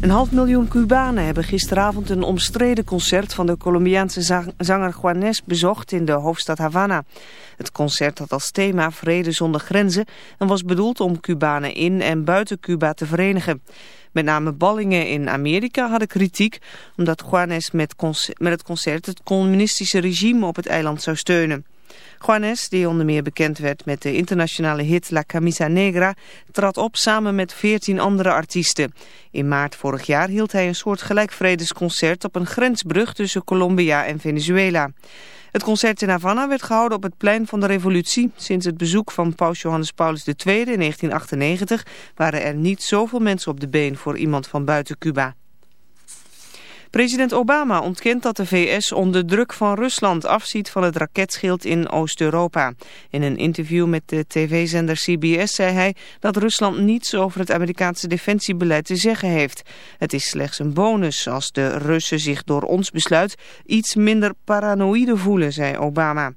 Een half miljoen Cubanen hebben gisteravond een omstreden concert van de Colombiaanse zanger Juanes bezocht in de hoofdstad Havana. Het concert had als thema Vrede zonder grenzen en was bedoeld om Cubanen in en buiten Cuba te verenigen. Met name ballingen in Amerika hadden kritiek omdat Juanes met, met het concert het communistische regime op het eiland zou steunen. Juanes, die onder meer bekend werd met de internationale hit La Camisa Negra, trad op samen met veertien andere artiesten. In maart vorig jaar hield hij een soort gelijkvredesconcert op een grensbrug tussen Colombia en Venezuela. Het concert in Havana werd gehouden op het plein van de revolutie. Sinds het bezoek van paus Johannes Paulus II in 1998 waren er niet zoveel mensen op de been voor iemand van buiten Cuba. President Obama ontkent dat de VS onder druk van Rusland afziet van het raketschild in Oost-Europa. In een interview met de tv-zender CBS zei hij dat Rusland niets over het Amerikaanse defensiebeleid te zeggen heeft. Het is slechts een bonus als de Russen zich door ons besluit iets minder paranoïde voelen, zei Obama.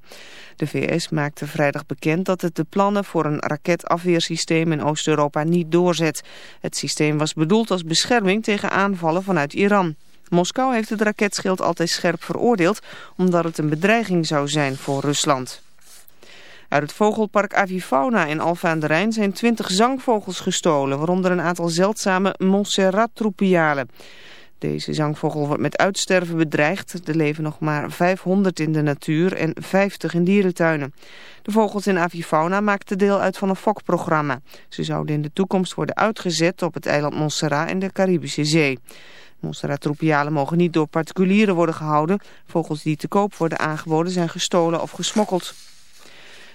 De VS maakte vrijdag bekend dat het de plannen voor een raketafweersysteem in Oost-Europa niet doorzet. Het systeem was bedoeld als bescherming tegen aanvallen vanuit Iran. Moskou heeft het raketschild altijd scherp veroordeeld omdat het een bedreiging zou zijn voor Rusland. Uit het vogelpark Avifauna in de Rijn zijn twintig zangvogels gestolen, waaronder een aantal zeldzame Montserrat-tropialen. Deze zangvogel wordt met uitsterven bedreigd. Er leven nog maar 500 in de natuur en 50 in dierentuinen. De vogels in Avifauna maakten deel uit van een fokprogramma. Ze zouden in de toekomst worden uitgezet op het eiland Montserrat in de Caribische Zee. Monstera mogen niet door particulieren worden gehouden. Vogels die te koop worden aangeboden zijn gestolen of gesmokkeld.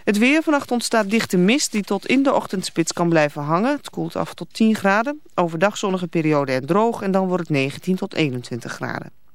Het weer. Vannacht ontstaat dichte mist die tot in de ochtendspits kan blijven hangen. Het koelt af tot 10 graden. Overdag zonnige periode en droog. En dan wordt het 19 tot 21 graden.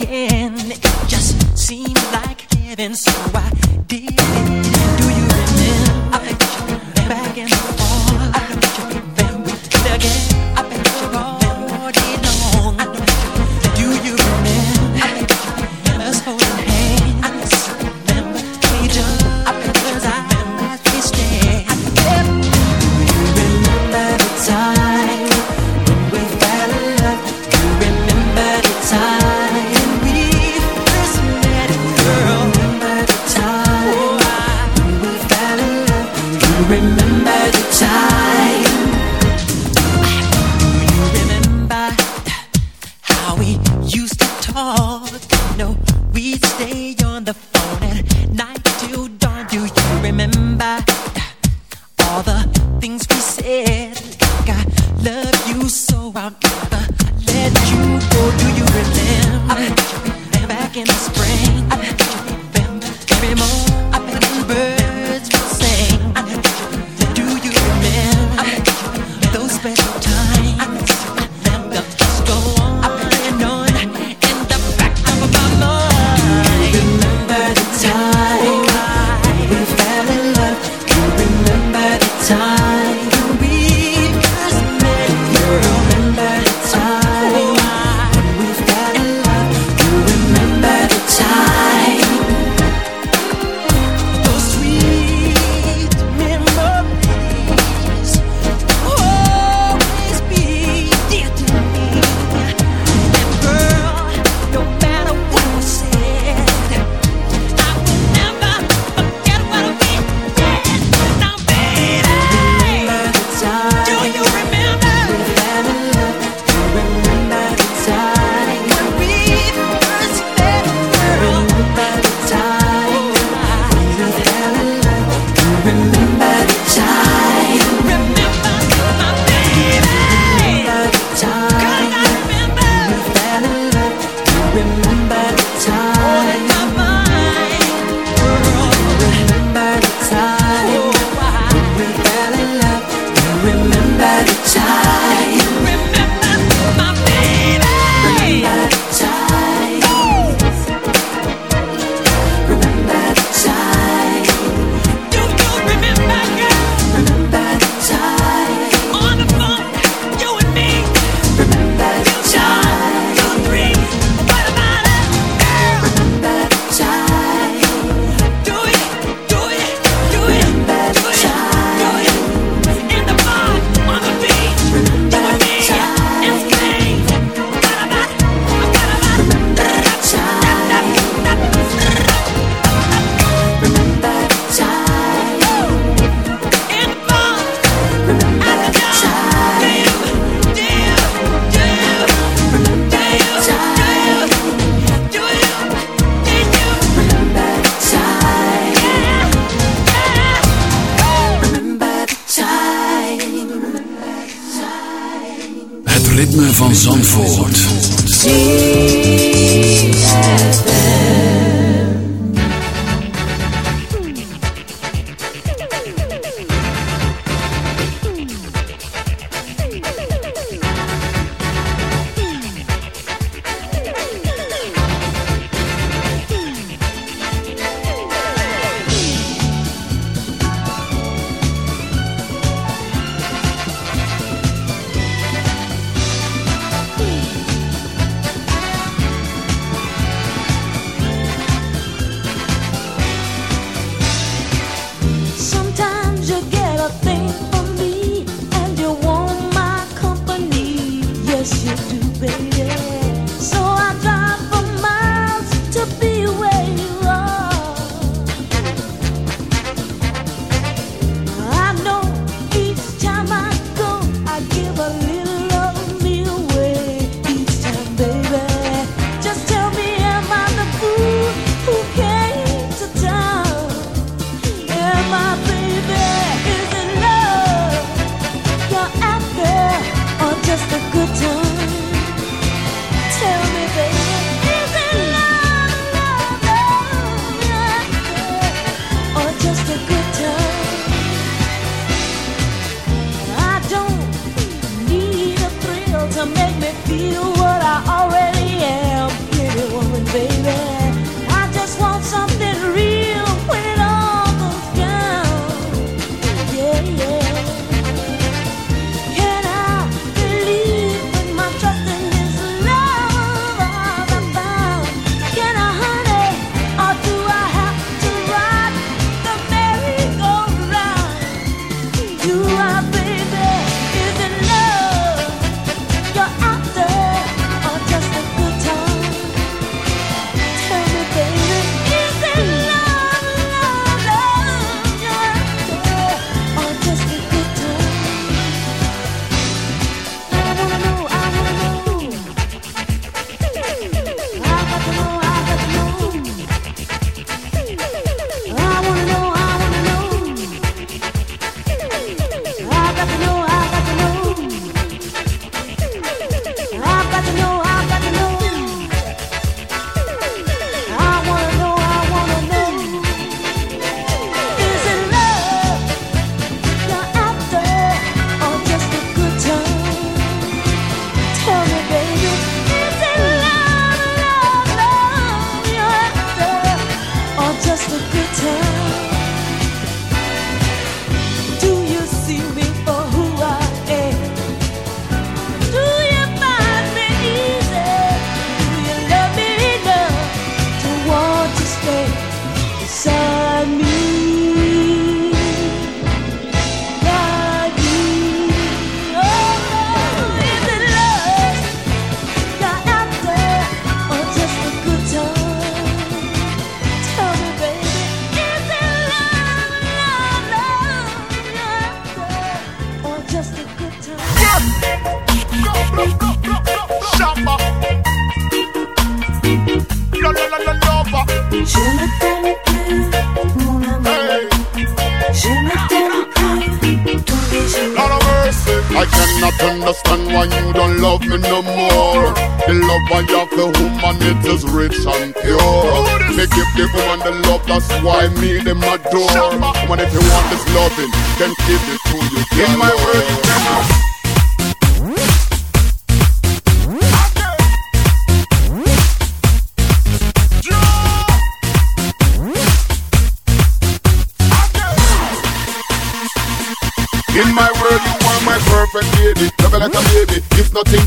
again. It just seemed like heaven, so I did.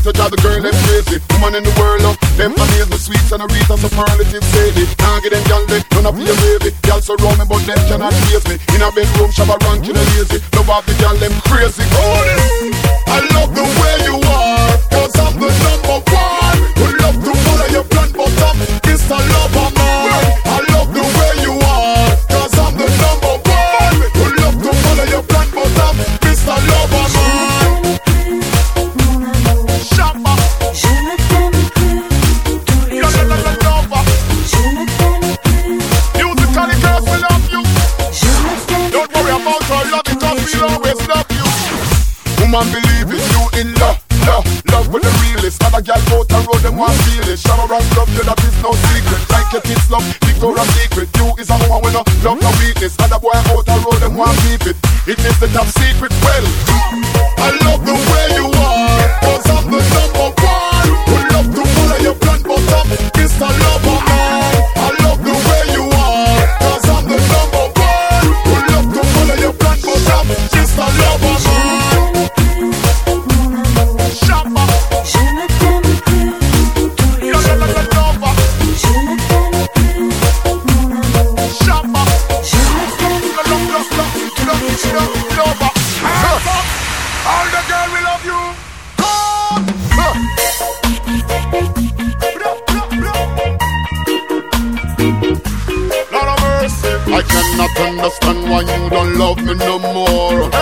It's a the girl them crazy. Woman in the world up. Them amaze me sweet, and a wreath of superlative sadie. Can't get them gal they don't none of your baby. Gal so round me but them cannot chase me. In a bedroom, shabba ranking and lazy. Love off the gal them crazy. Oh, can't believe not understand why you don't love me no more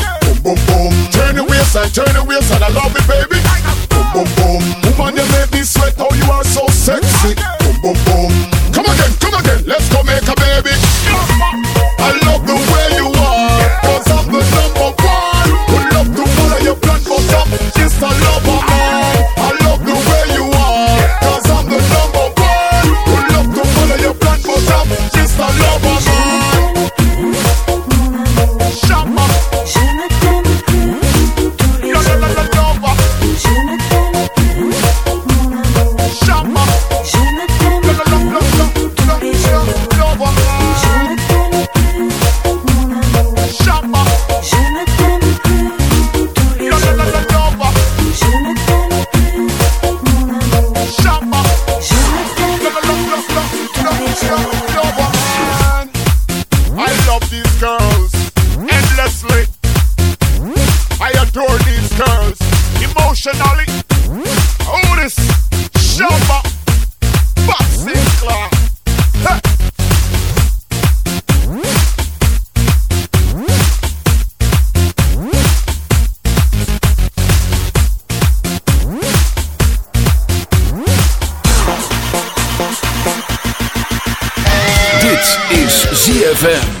side, turn the wheels and I love it, baby. Boom, boom, boom. Woman, you make me sweat. Oh, you are so sexy. Boom, boom, boom. ZFM.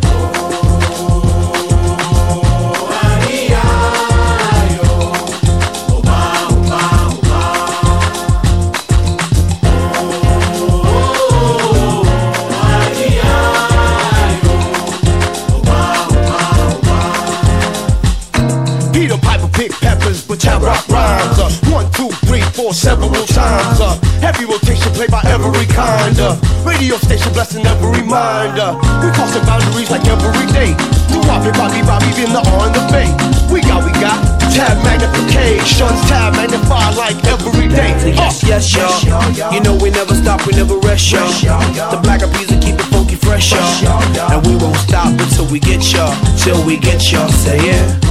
Mind. Uh, we crossing boundaries like every day. New Bobby, Bobby, Bobby, in the on the bay. We got, we got tab magnifications, tab magnify like every day. So yes, yes, y'all. You know we never stop, we never rest, y'all. The black of will keep it funky fresh, y'all. And we won't stop until we get y'all, till we get y'all. Say yeah.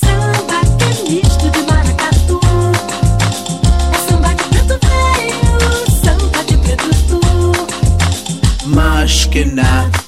skin.